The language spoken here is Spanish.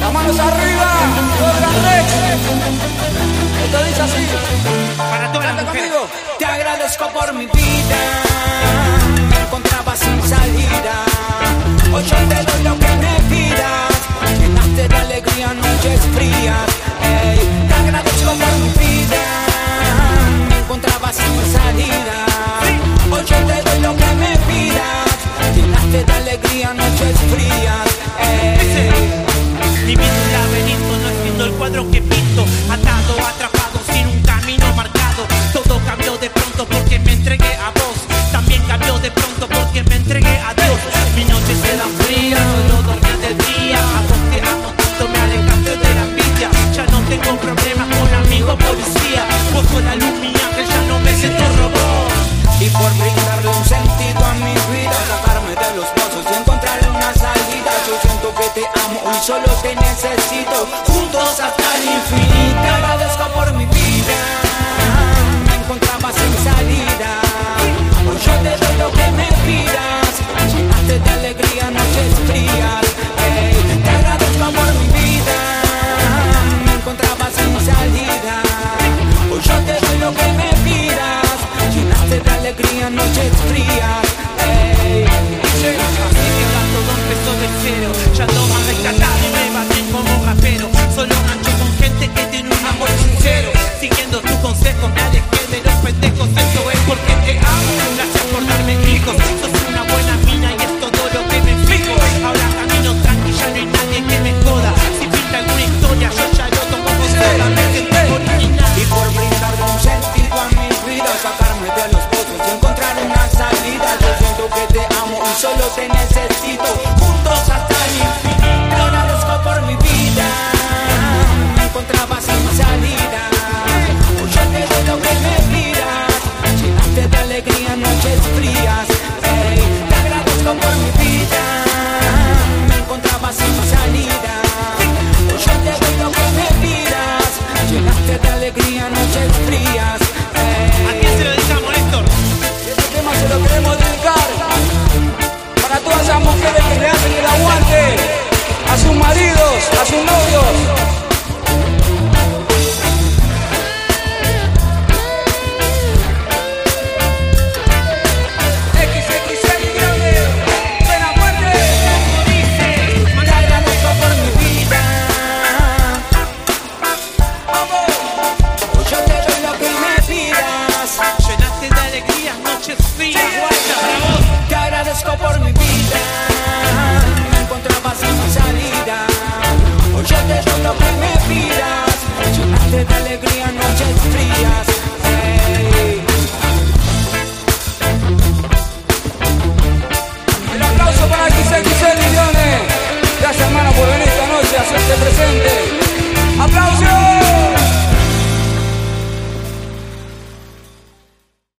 Las manos arriba, Esto dice así. Para todas las mujeres. Te agradezco por mi vida. Me encontraba sin salida. Hoy yo te doy lo que me pidas. Llenaste de alegría noches frías. Ey, te agradezco por mi vida. Me encontraba sin salida. necesito. amigos, sos una buena mina y es todo lo que me fijo. Ahora camino tranqui, ya no hay nadie que me joda. Si pinta alguna historia, yo ya lo tomo con soda. Me siento original. Y por brindarle un sentido a mi vida, sacarme de los pozos y encontrar una salida. Yo siento que te amo y solo te necesito. Juntos hasta alegría, noche fría. alegría, noches frías.